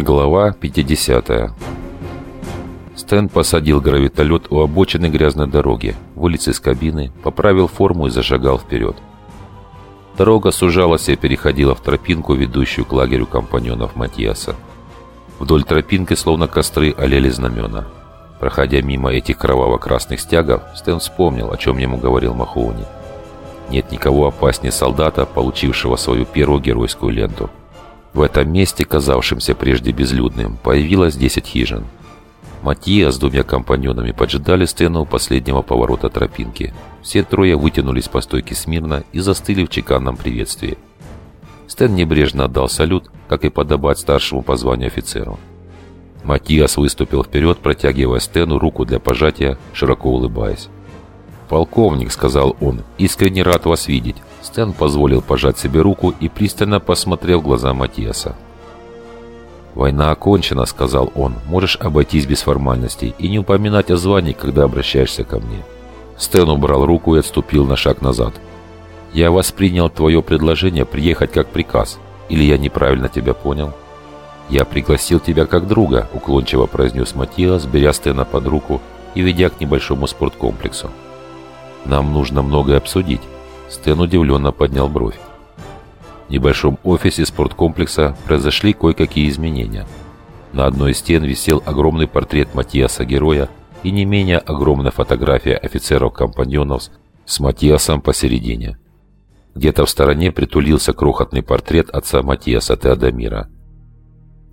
Глава 50 Стэн посадил гравитолет у обочины грязной дороги, вылез из кабины, поправил форму и зашагал вперед. Дорога сужалась и переходила в тропинку, ведущую к лагерю компаньонов Матьяса. Вдоль тропинки, словно костры, олели знамена. Проходя мимо этих кроваво-красных стягов, Стэн вспомнил, о чем ему говорил Махоуни. Нет никого опаснее солдата, получившего свою первую геройскую ленту. В этом месте, казавшемся прежде безлюдным, появилось 10 хижин. Матья с двумя компаньонами поджидали Стэна у последнего поворота тропинки. Все трое вытянулись по стойке смирно и застыли в чеканном приветствии. Стэн небрежно отдал салют, как и подобать старшему по званию офицеру. Матиас выступил вперед, протягивая Стэну руку для пожатия, широко улыбаясь. «Полковник», — сказал он, — «искренне рад вас видеть». Стэн позволил пожать себе руку и пристально посмотрел в глаза Матиаса. «Война окончена», — сказал он. «Можешь обойтись без формальностей и не упоминать о звании, когда обращаешься ко мне». Стэн убрал руку и отступил на шаг назад. «Я воспринял твое предложение приехать как приказ. Или я неправильно тебя понял?» «Я пригласил тебя как друга», — уклончиво произнес Матиас, беря Стэна под руку и ведя к небольшому спорткомплексу. «Нам нужно многое обсудить». Стэн удивленно поднял бровь. В небольшом офисе спорткомплекса произошли кое-какие изменения. На одной из стен висел огромный портрет Матиаса Героя и не менее огромная фотография офицеров-компаньонов с Матиасом посередине. Где-то в стороне притулился крохотный портрет отца Матиаса Теодомира.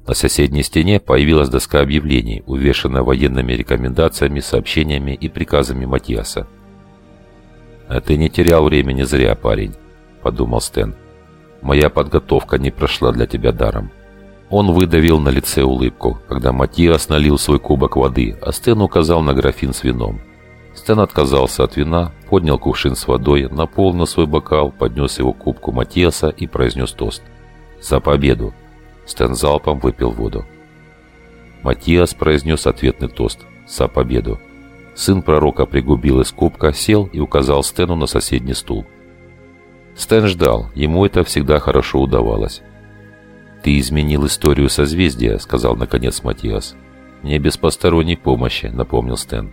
На соседней стене появилась доска объявлений, увешанная военными рекомендациями, сообщениями и приказами Матиаса. «А ты не терял времени зря, парень», — подумал Стэн. Моя подготовка не прошла для тебя даром». Он выдавил на лице улыбку, когда Матиас налил свой кубок воды, а Стэн указал на графин с вином. Стэн отказался от вина, поднял кувшин с водой, наполнил свой бокал, поднес его к кубку Матиаса и произнес тост. «За победу!» Стэн залпом выпил воду. Матиас произнес ответный тост. «За победу!» Сын пророка пригубил из кубка, сел и указал Стэну на соседний стул. Стэн ждал, ему это всегда хорошо удавалось. «Ты изменил историю созвездия», — сказал наконец Матиас. «Не без посторонней помощи», — напомнил Стэн.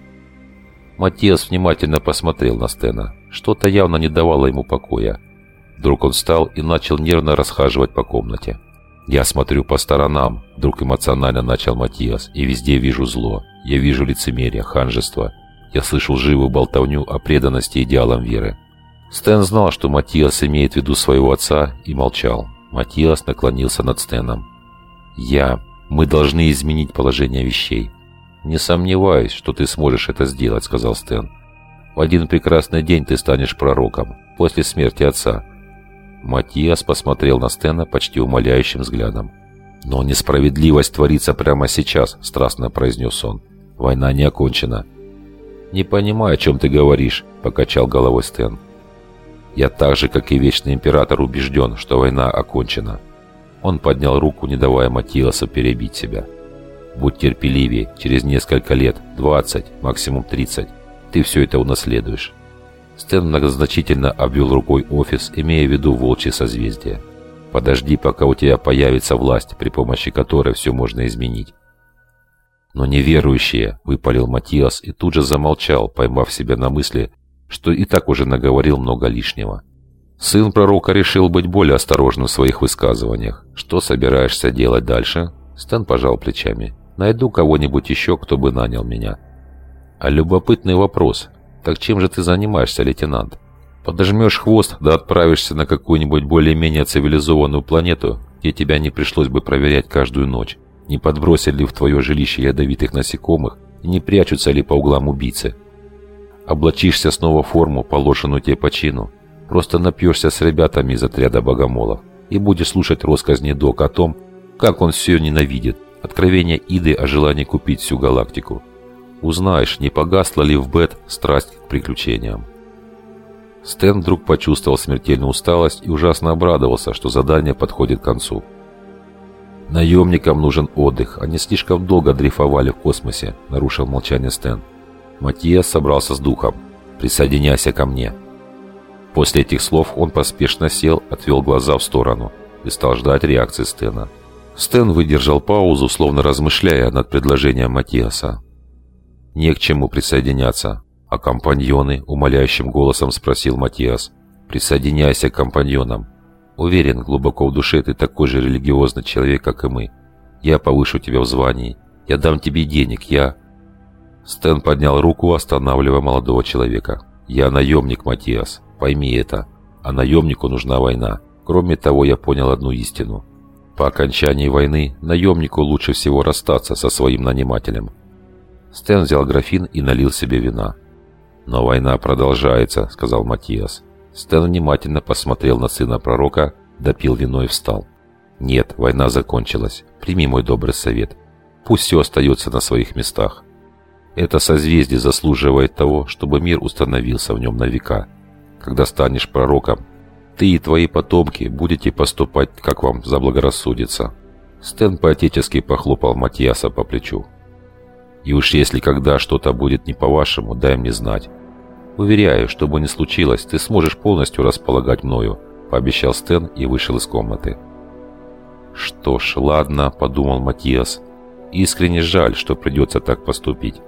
Матиас внимательно посмотрел на Стэна. Что-то явно не давало ему покоя. Вдруг он встал и начал нервно расхаживать по комнате. «Я смотрю по сторонам», — вдруг эмоционально начал Матиас, «и везде вижу зло. Я вижу лицемерие, ханжество. Я слышу живую болтовню о преданности идеалам веры. Стэн знал, что Матиас имеет в виду своего отца, и молчал. Матиас наклонился над Стэном. «Я. Мы должны изменить положение вещей». «Не сомневаюсь, что ты сможешь это сделать», — сказал Стэн. «В один прекрасный день ты станешь пророком, после смерти отца». Матиас посмотрел на Стэна почти умоляющим взглядом. «Но несправедливость творится прямо сейчас», — страстно произнес он. «Война не окончена». «Не понимаю, о чем ты говоришь», — покачал головой Стэн. Я так же, как и Вечный Император, убежден, что война окончена. Он поднял руку, не давая Матиасу перебить себя. Будь терпеливее, через несколько лет, 20, максимум 30, ты все это унаследуешь. Стэн многозначительно обвел рукой офис, имея в виду волчье созвездие. Подожди, пока у тебя появится власть, при помощи которой все можно изменить. Но неверующие, выпалил Матиас и тут же замолчал, поймав себя на мысли, что и так уже наговорил много лишнего. Сын пророка решил быть более осторожным в своих высказываниях. «Что собираешься делать дальше?» Стэн пожал плечами. «Найду кого-нибудь еще, кто бы нанял меня». «А любопытный вопрос. Так чем же ты занимаешься, лейтенант? Подожмешь хвост, да отправишься на какую-нибудь более-менее цивилизованную планету, где тебя не пришлось бы проверять каждую ночь, не подбросили ли в твое жилище ядовитых насекомых не прячутся ли по углам убийцы. Облачишься снова в форму, положенную тебе по чину. Просто напьешься с ребятами из отряда богомолов и будешь слушать россказни Док о том, как он все ненавидит. Откровение Иды о желании купить всю галактику. Узнаешь, не погасла ли в Бет страсть к приключениям. Стэн вдруг почувствовал смертельную усталость и ужасно обрадовался, что задание подходит к концу. «Наемникам нужен отдых, они слишком долго дрейфовали в космосе», — нарушил молчание Стэн. Матиас собрался с духом. «Присоединяйся ко мне». После этих слов он поспешно сел, отвел глаза в сторону и стал ждать реакции Стена. Стэн выдержал паузу, словно размышляя над предложением Матиаса. «Не к чему присоединяться. А компаньоны?» — умоляющим голосом спросил Матиас. «Присоединяйся к компаньонам. Уверен, глубоко в душе ты такой же религиозный человек, как и мы. Я повышу тебя в звании. Я дам тебе денег. Я...» Стэн поднял руку, останавливая молодого человека. «Я наемник, Матиас. Пойми это. А наемнику нужна война. Кроме того, я понял одну истину. По окончании войны наемнику лучше всего расстаться со своим нанимателем. Стэн взял графин и налил себе вина. «Но война продолжается», — сказал Матиас. Стэн внимательно посмотрел на сына пророка, допил вино и встал. «Нет, война закончилась. Прими мой добрый совет. Пусть все остается на своих местах. Это созвездие заслуживает того, чтобы мир установился в нем на века. Когда станешь пророком, ты и твои потомки будете поступать, как вам заблагорассудится». Стэн поотечески похлопал Матиаса по плечу. «И уж если когда что-то будет не по-вашему, дай мне знать. Уверяю, что бы ни случилось, ты сможешь полностью располагать мною», пообещал Стэн и вышел из комнаты. «Что ж, ладно», — подумал Матиас. «Искренне жаль, что придется так поступить.